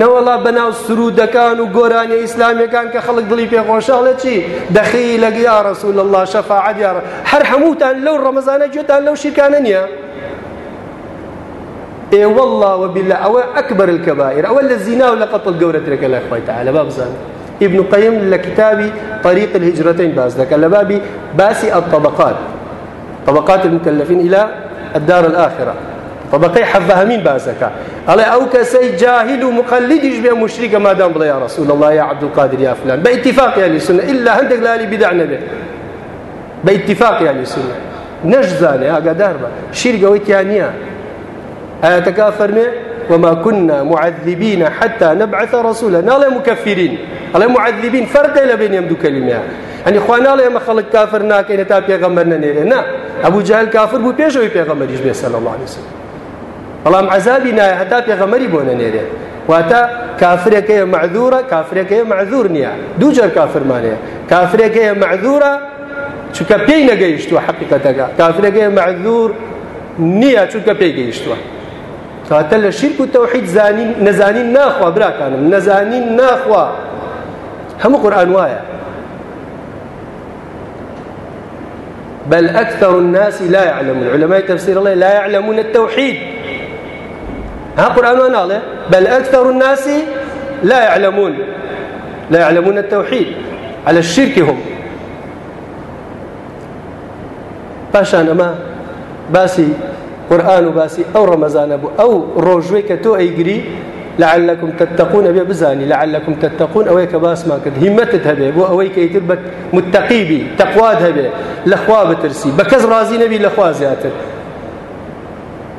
نەوەڵا بەناو سرودەکان و گۆرانی ئیسلامەکان کە خەڵک دڵی پێخۆشەڵە چی دەخی لەگە یا ڕسول الله شەفاعەت یا هەر هەمووتان لەو ڕەمەزانە گوێتان لەو شیرکانە نییە اي والله وبالله او اكبر الكبائر او الزنا ولا قتل جورة لك يا اخوي تعالى باب زان ابن قيم لكتاب طريق الهجرتين باز لك لبابي باسي الطبقات طبقات المكلفين الى الدار الاخره طبقەی حەبەهمین بازەکە ئەڵێ ئەو کەسەی جاهل و مقلدیش بێ مشریکە مادام بڵێ یا ڕسول الله یا عەبدولقادر یا فلان بە ئیتفاق یانی سنە ئیلا هەندێک لالی بیدع نەبێت بە ئیتفاق یانی سنە نەشزانێ ئاگادار بە شیرگەوەیتیان نییە ئاەتەکە فەرمێ وما كنا معذبين حتى نبعث رسولا نالا مكفرين الله معذبين فرد لا بين يمدو كلمه يعني اخوانا الله ما خلق كافر ناكين تا پیغمبر نه نه ابو جهل كافر بو پیشوي پیغمبر صلى الله عليه وسلم بەڵام عذابی نایە هەتا پێغەمەری بۆ نەنێرێت واتە کافرێکەیە معذورە کافرێکەیە معذور نییە دوو جار کافرمانەیە کافرێکەیە معذورە چونکە پێی نەگەیشتوە حقیقەتەکە کافرێکەیە معذور نییە چونکە پێی گەیشتوە کاتە لە شیر و تەوحید زانین نەزانین ناخوا براکانم نەزانین ناخوا هەموو قورآن وایە بل أكثر الناس لا يعلمون علماء تفسير الله لا يعلمون التوحيد ها قرآن ناڵێ بل أكثر الناس لا يعلمون لا يعلمون التوحيد على الشرك هم پاشان ئەمە باسی قورآن و باسی ئەو ڕەمەزانە بوو ئەو ڕۆژوێ کە تۆ ئەیگری لعلكم تتقون أبي بزاني لعلكم تتقون أويك باس ما كد همتت هبه بو أويك يتبت متقي بي تقواد هبه لخوا بترسي بكز رازي نبي لخوا زياتر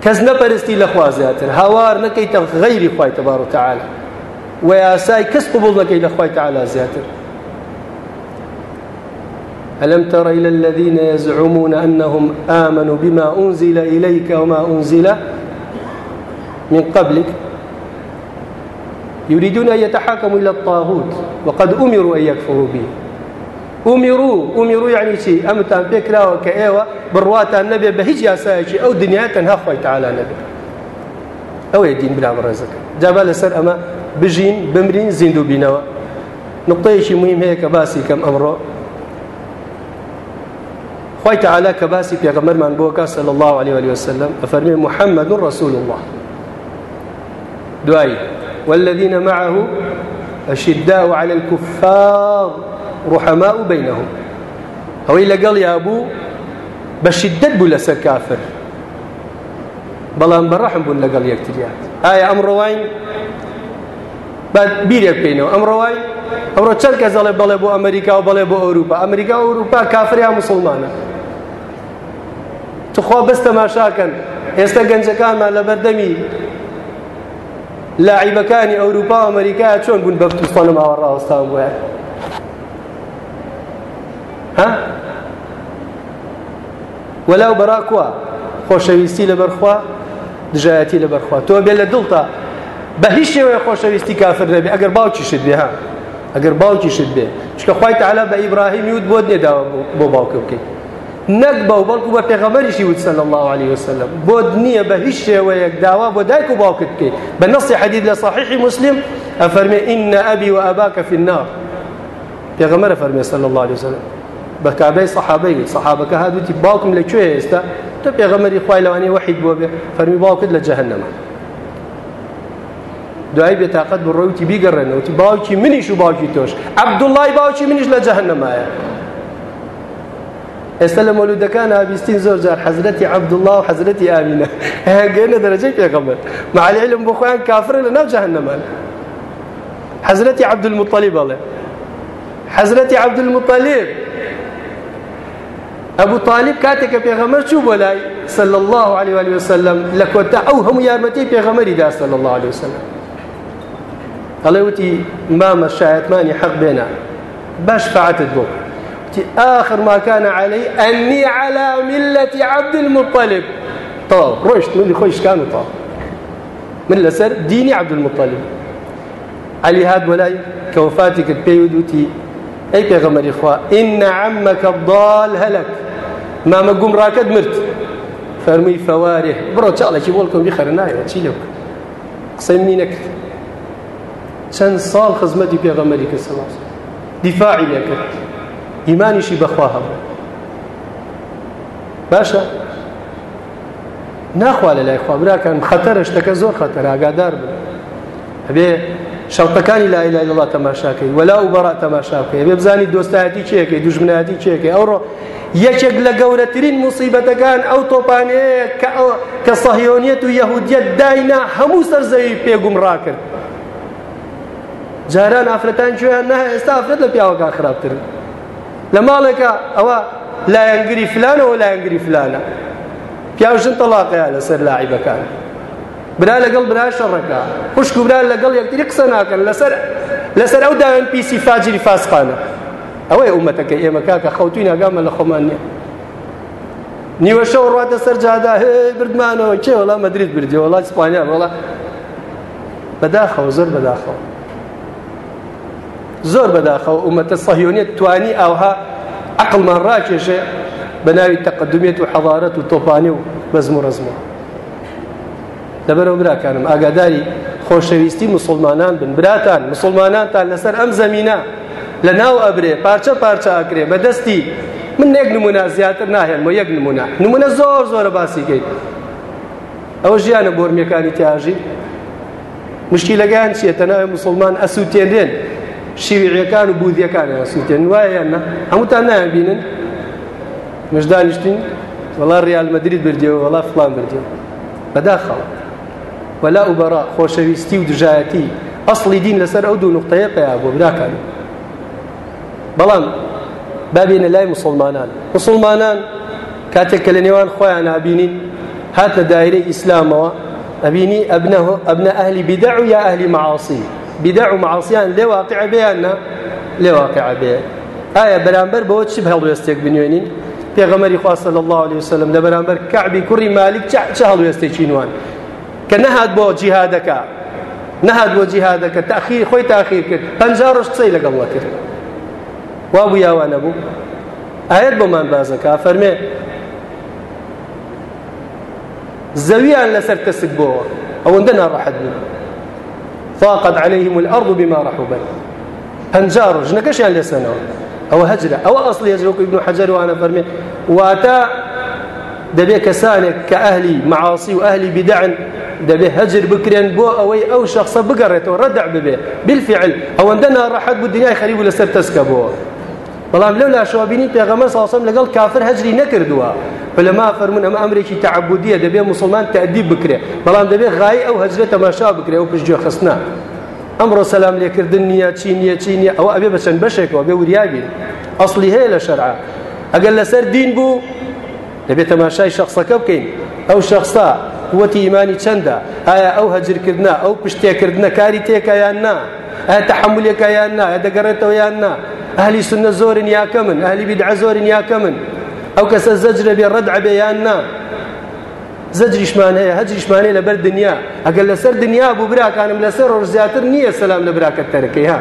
کەس نەپەرستی لەخوا زیاتر هاوار نەکەیتە غەیری خوای تەبار و تەعالا و یاسای کەس قبول نەکەی لەخوای تەعالا زیاتر ألم تر إلى الذين يزعمون أنهم آمنوا بما أنزل إليك وما أنزل من قبلك يريدون أن يتحاكموا إلى الطاغوت وقد أمروا أن يكفروا به ئومیڕوو ئومیڕوو یعنی چی ئەمتان پێکراوە کە ئێوە بڕواتان نەبێ بە هیچ یاسایەکی ئەو دنیا تەنها خۆی تاالە نەبێت ئەوەیە دین برام ڕێزەکە جابا لەسەر ئەمە بژین بمرین زیند و بینەوە نقطەیەکی مهم هەیە کە باسی کەم ئەمڕۆ خوای تعالی کە باسی پێغەمبەرمان بۆکە صلی الله عليه وسلم ئەفەرمێ محەممەد ڕسول الله دوایی والذین معه أشداء على الكفار ڕحەما و بینەهم ئەوەی لەگەڵ یابوو بە شدت بوو لەسەر کافر بەڵام بەڕەحم بوون لەگەڵ یەکتریات ئایا ئەم ڕۆوان بیرێک پێینەوە ئەم ڕۆوان ئەمڕۆ چەند کەس دەڵێ بەڵێ بۆ ئەمریکا و بەڵێ بۆ ئەوروپا ئەمریکا و ئەوروپا کافر یا مسلمانە تخوا بەس تەماشاکەن ئێستا گەنجەکانمان لە بەردەمی لاعیبەکانی ئەوروپا و ئەمریکا چۆن بوون بە توستانە ماوە ڕاوستان بووە وەلاو بەراکووە خۆشەویستی لە بەرخوا دژایەتی لە بەرخوا تۆ بێ لە دڵتە بە هیچ شێوەیە خۆشەویستی کافر نەبێ ئەگەر باوکیشت بێ ها ئەگەر باوکیشت بێ چکە خی تعالا بە ئیبراهیمی وت بۆ نێداوە بۆ باوکە بکەیت نەک بەو بەڵکو بە پێغەمەریشی وتسەل الله عليه وسلم بۆ نییە بە هیچ شێوەیەک داوا بۆ دایک و باوکت بکەیت بە نەسی حەدید لە صحیحی مسلم ئەفەرمێ ئینە ئەبی و ئەباکە فی النار پێغەمەرە فەرمێ صلى الله عليه وسلم بە کابەی سەحابەی سەحابەکە هادووتی باوکم لەکوێ ئێستا تۆ پێغەمەری خوای لەوانەیە وەحید بۆ بێ فەرمی باوکت لە جەهەنەمە دوای بێتاقەت بڕۆوتی بیگەڕێنەوەتی باوکی منیش و باوکی تۆش عەبدوڵڵای باوکی منیش لە جەهەنەمایە ئێستا لە مەلودەکان ئابیستین زۆر جار حەزرەتی عەبدوڵڵا و حەزرەتی ئامینە <laughs> هەگەێنە دەرەجەی پێغەمبەر مەعەلیعلم بۆ خۆیان کافرە لە ناو جەهەنەمان حەزرەتی عەبدولموطەلیب بەڵێ حەزرەتی عەبدولموطەلیب ئەبوو تاالب کاتێککە پێغەمەر چوو بۆ لای سل الله عليه وسلم لە کۆتا ئەو هەموو یارمەتی پێغەمەری دا سل الله عليه وسلم ئەڵێ وتی مامە شایەتمانی حەق بێنە باش فعتت بۆ وتی آخر ما كان علي أني على ملة عبد المطلب طاو ڕۆشت منی خۆی شکان و تاو من لەسەر دینی عبد المطلب علی هات بۆ لای کە وفاتی کرد پێی دوتی ئەی پێغەمەری خوا ئین عەمەکە بڵال هەلك مامە گومڕاکەت مرد فەرمووی فەوارێ بڕۆ چاڵێکی بۆڵکم بیخەرە نایەوە چی لێ قسەی منی نەکرد چەند ساڵ خزمەتی پێغەمەری کە سەڵاس دیفاعی لێ کرد ئیمانیشی بەخوا هەبوو باشە ناخوا لە لای خوا براکەم خەتەرە شتەکە زۆر خەتەر ئاگادار بن هەبێ شەڵتەکانی لا ئیلا لەڵا تەماشاکەی وەلا و بەڕ تەماشاکەی بێ بزانی دۆستایەتی چێکەکەی دوژمنایەتی چێکەکەی ئەوڕۆ یەکێک لە گەورەترین مصیبەتەکان ئەو تۆپانەیە کە سەهیۆنیەت و یەهودیت داینا هەموو سەرزەوی پێگومڕا کرد جاران ئافرەتان گوێیان نە ئێستا ئافرەت لە پیاوەکان خراپترن لە ماڵێکە ئەوە لایەنگری فلانەوە لایەنگری فلانە پیاوژن تەڵاقەیە لەسەر لاعیبەکان برا لەگەڵ برا شەڕەکە خوشک و برا لەگەڵ یەکتری قسە ناکەن لەسەر لەسەر ئەو داوێن پیسی فاجری فاسقانە ئەوەی ئومەتەکە ئێمە کاکە خەوتوی ناگامە لە خۆمان نیە نیوە شەو ڕاتە سەر جادا بردمانەوە کێ وڵا مەدرید بردی وڵا ئیسپانیا وڵا بەداخەوە زۆر بەداخەوە زۆر بەداخەوە ئومەتە سەهیۆنیت توانی ئاوها عقلمان ڕاکێشێ بە ناوی تەقدمێت و حەضارەت و تۆپانی و بەزم و ڕزمەوە لەبەرەوە براکانم ئاگاداری خۆشەویستی مسلمانان بن براتان مسلمانانتان لەسەر ئەم زمینە لە ناو ئەبرێ پارچە پارچە ئاکرێ بەدەستی من یەک نمونە زیاتر ناهێنمە یەک نمونە نمونە زۆر زۆرە باسیکەیت ئەوە ژیانە بۆرمەکانی تیاژی مشکیلەکان چیە تەناوی مسلمان ئەسووتێنێن شیویڕیەکان و بودیەکان ئەسووتێن وایەنە هەمووتان نایان بینن مشدانیشتین وڵا ریال مەدرید بردیەوە وڵا فلان بردیەوە بەداخەڵ ولا ئوبەرا خۆشەویستی و دژایەتی ئەسڵی دین لەسەر ئەو دوو نقطەیە پیا بۆ براکان بەڵام بابێنە لای مسلمانان مسلمانان کاتێک کە لە نێوان خۆیان نبینین هات لە دایرەی ئیسلامەوە ئەبینی ئەبنەه ئەبنە ئەهلی بدع و یا ئەهلی معاصی بدع و معاصیان لێ واقع بێیاننا لێ واقع بێ ئایا بەرامبەر بەوە چی هەڵوێستێک بنوێنین پێغەمەری خواصل الله عليه وسلم لە بەرامبەر کەعبی کوڕی مالک چه هەڵوێستێکی نوان کە نەهات بۆ جیهادەکە نەهات بۆ جیهادەکە تاخیر خۆی تاخیر کرد پنج ڕۆژ قسەی لەگەڵوە کرد وا بوو یاوانە بوو ئاەت بۆمان بازەکە فەرمێ زەویان لەسەر کەسک بۆەوە ئەوەندە ناڕەحەت بوو فاقد عليهم الأرض بما رحبت پنجا ڕۆژ نەکەشیان لێسەنەوە ئەوە هەجرە ئەوە ئەسڵی هەجرەکو ابن حجر وانە فەرمێ واتە دەبێ کەسانێک کە ئەهلی معاسی و ئەهلی بدعن دەبێ هەجر بکرێن بۆ ئەوەی ئەو شخصە بگەڕێتەوە ڕەدع ببێ بالفعل ئەوەندە ناڕەحەت بوو دنیای خەریب و لەسەر تەسکە بووە بەڵام لەو لاشوابینی پێغەمە ساسم لەگەڵ کافر هەجری نەکردووە فلما فەرمون ئەمە ئەمرێکی تعبودیە دەبێ مسلمان تەعدیب بکرێ بەڵام دەبێ غای ئەو هەجرێت تەماشا بکرێ و پشتگوێ خستنا ئەمڕۆ سەسلام لێکردن نییە چی نییە چی نییە ئەوە ئەبێ بە چەند بەشێکەوە بێ وریابین ئەسلی هەیە لە شەرعە ئەگەر لەسەر دین بوو دەبێت تەماشای شخصەکە بکەین ئەو شخصا قوتی ئیمانی چەندە ئایا ئەو هەجرکردنا ئەو پشتێکردنە کاری تێکە یان نا ئایا تەحملێکە یان نا ئایا دەگەڕێتەوە یان نا ئەهلی سنە زۆرن یاکە من ئەهلی بیدع زۆرن یاکە من ئەو کەسە زەجرە بێ ڕەدع بێ یان نا زەجریشمان هەیە هەجریشمان هەیە لەبەر دنیا ئەگەر لەسەر دنیا بوو براکانم لەسەر ڕۆژ زیاتر نییە سەسلام لە براکەت تەرەکەی ها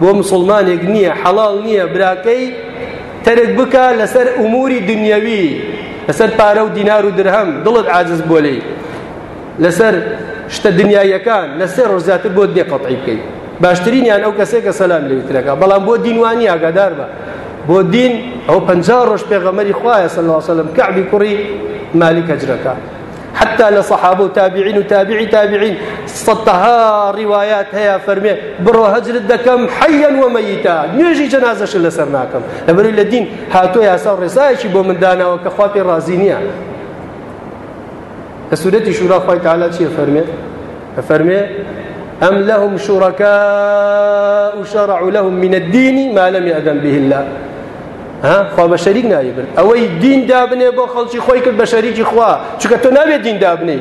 بۆ مسلمانێک نییە حەڵال نییە براکەی تەرت بکە لەسەر ئوموری دنیاوی لەسەر پارە و دینار و درهەم دڵت عاجز بۆ لی لەسەر شتە دنیایەکان لەسێ ڕۆزیاتر بۆ دێ قەتعی بکەیت باشترینیان ئەو کەسێک کە سەسلام لەویترەکە بەڵام بۆ دینوانی ئاگادار بە بۆ دین ئەو پ ڕۆژ پێغەمەری خوایە سەلاسەلم کەعبی کوڕی مالی کەجرەکە حتى لە صحاب و تابعین و تابعی تابعین سەها ڕواات هەیە فەرمێ بڕۆ هەجرت دەکەم حەیەن وەمەیتا نوێژی جەنازەش لەسەر ناکەم لەبەری لە دین هاتۆ یاسا ڕێزایەکی بۆ منداناوە کە خواپی ڕازی نییە کە سوورەتی شورا خی تعالا چیە فەرمێت فەرمێ ئەم لەهم شوڕەکە و شەڕع لەهم منە دینی ما لەم ئەدەم بهله خوا بە شەریک نایبرد ئەوەی دین دابنێ بۆ خەڵکی خۆی کرد بە شەریکی خوا چکە تۆ نابێت دین دابنی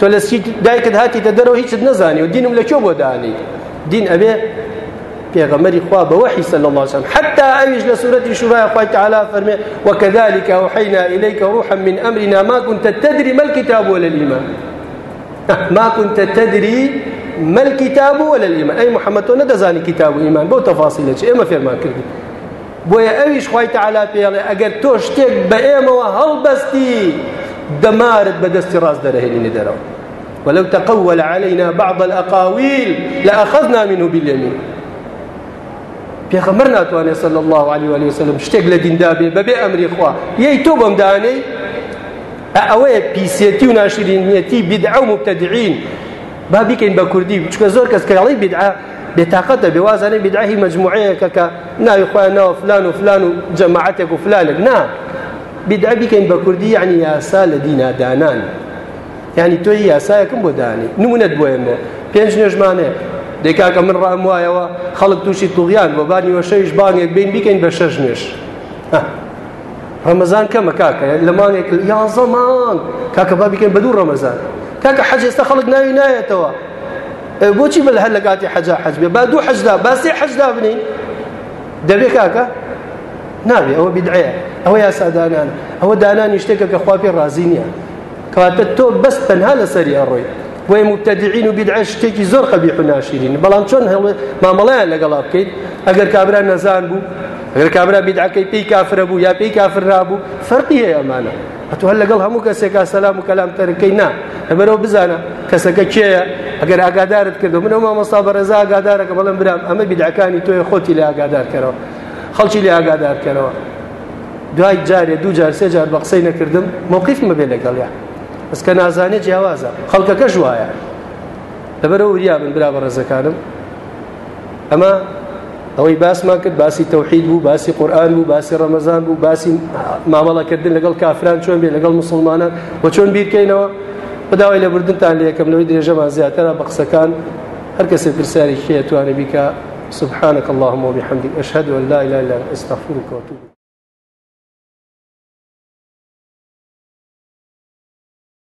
تۆ لە سی دایکت هاتیتە دەرەوە هیچت نەزانی و دینم لە کێ بۆ دانی دین ئەبێ پێغەمەری خوا بە وحی صلی الله علیه و حتى ئەویش لە سورەتی شورای خوای تعالی فەرمێ وكذلك اوحينا اليك روحا من امرنا ما كنت تدري ما الكتاب ولا الايمان <laughs> ما كنت تدري ما الكتاب ولا الايمان اي محمد تو نەدەزانی کتاب و ئیمان بەو تەفاسیلە چ ئێمە فێرمان کردی بۆیە ئەویش خی تعالا پێڵێ ئەگەر تۆ شتێک بە ئێمەوە هەڵبەستی دەمارت بە دەستی ڕاست دەرەهێنی دەرەوە ولو تقول علينا بعض الأقاويل لأخذنا منه باليمين پێخەمەر ناتوانێت سل الله عليه وعلي وسلم شتێک لە دیندا بێ بەبێ ئەمری خوا یەی تۆ بەم دانەی ئەوەیە پیسەتی و ناشرینیەتی بدعە و مبتدعین با بیکەین بە کوردی بچکە زۆر کەس کەڵی بدعا بێتاقەتە بێوازانەی بدعاهی مجموعەیەکە کە ناوی خۆیانەوە فلان و فلان و جەماعەتێک و فلانێک نا بدعا بیکەین بە کوردی یعنی یاسا لە دینادانان ینی تۆی یاسایەکەم بۆ دانی نمونەت بۆێمە پێنج نێژمانەیە دەیکاکە من ڕام وایەوە خەڵک تووشی توغیان بۆ بانی وەشەیش بانێک بین بیکەین بە شەش نێش ڕەمەزان کەمە کاکە لە مانێک یازەمان کاکە با بیکەین بە دوو ڕەمەزان کاکە حەج ئێستا خەڵک ناوی نایەتەوە بۆچی بە هەر لە کاتی حەجا حەج بێ با دوو حەجدا با سێ حەجدا بنین دەبێ کاکە نابێ ئەوە بدعەیە ئەوە یاسادانانە ئەوە دانانی شتێکە کە خوا پێ ڕازی نییە کەواتە تۆ بەست تەنها لەسەری ئەڕۆی وی مبتدعین و بدعە شتێکی زۆر قەبیح و ناشیرین بەڵام چۆن هەڵێ مامەڵەیان لەگەڵا بکەیت ئەگەر کابرا نەزان بوو ئەگەر کابرا بدعەکەی پێی کافرە بوو یا پێی کافررا بوو فەرقی هەیە ئەمانە ئەتو هەر لەگەڵ هەموو کەسێکا سەسلام و کەلام تەرکەی نا لەبەرەوە بزانە کەسەکە کێیە ئەگەر ئاگادارت کردو منەوە مامۆستا بەڕێزا ئاگادارەکە بەڵم برام ئەمە بیدعکانی تۆی خۆتی لێ ئاگادارکەرەوە خەڵکی لێ ئاگادارکەرەوە دوای جارێ دوو جار سێ جار بە قسەی نەکردم مووقف مەبێ لەگەڵیان بسکە نازانێت جیاوازە خەڵکەکە ژوایە لەبەرەوە وریا بن برا بە ڕێزەکانم ئەمە ئەوەی باسمان کرد باسی تەوحید بوو باسی قورآن بوو باسی ڕەمەزان بوو باسی مامەڵەکردن لەگەڵ کافران چۆن بێ لەگەڵ مسلمانان بۆ چۆن بیرکەینەوە بداوای لە بردنتان لە یەکەم لەوەی درێژەمان زیاترە بە قسەکان هەر کەسێک پرسیاری شێ توانێ بیکە سبحانك اللهم وبحمدك أشهد أن لا إله إلا أنت أستغفرك وأتوب